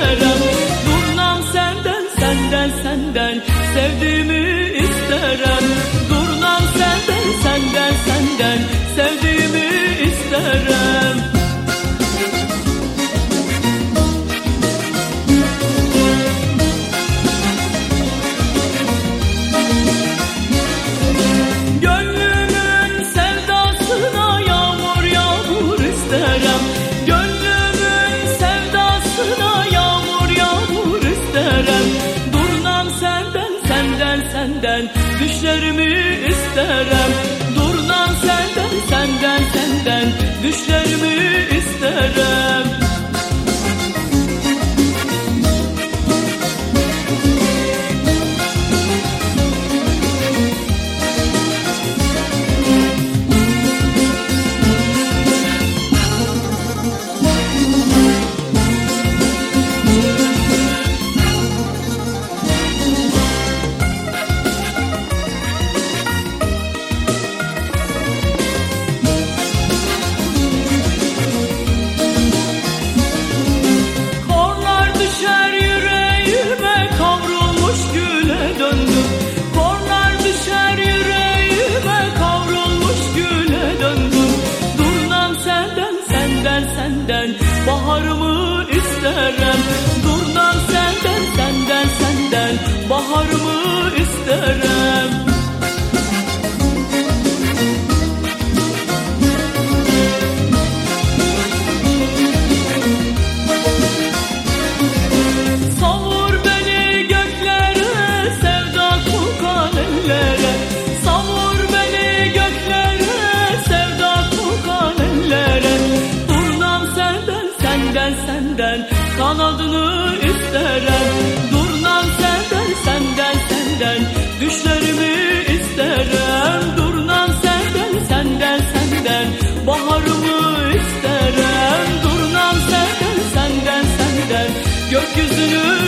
isterim. Durnam senden senden senden sevdiğimi isterim. Durnam senden senden senden sevdiğimi isterim. Senden düşlerimi isterim. Durnam senden senden senden baharımı isterim? Savur beni göklere, sevda. Savur beni göklere, sevda kokan senden, senden, senden, kanadını isterim Durnan senden senden senden. Düşlerimi isterim Durnan senden senden senden. Baharımı isterim Durnan senden senden senden. Gökyüzünü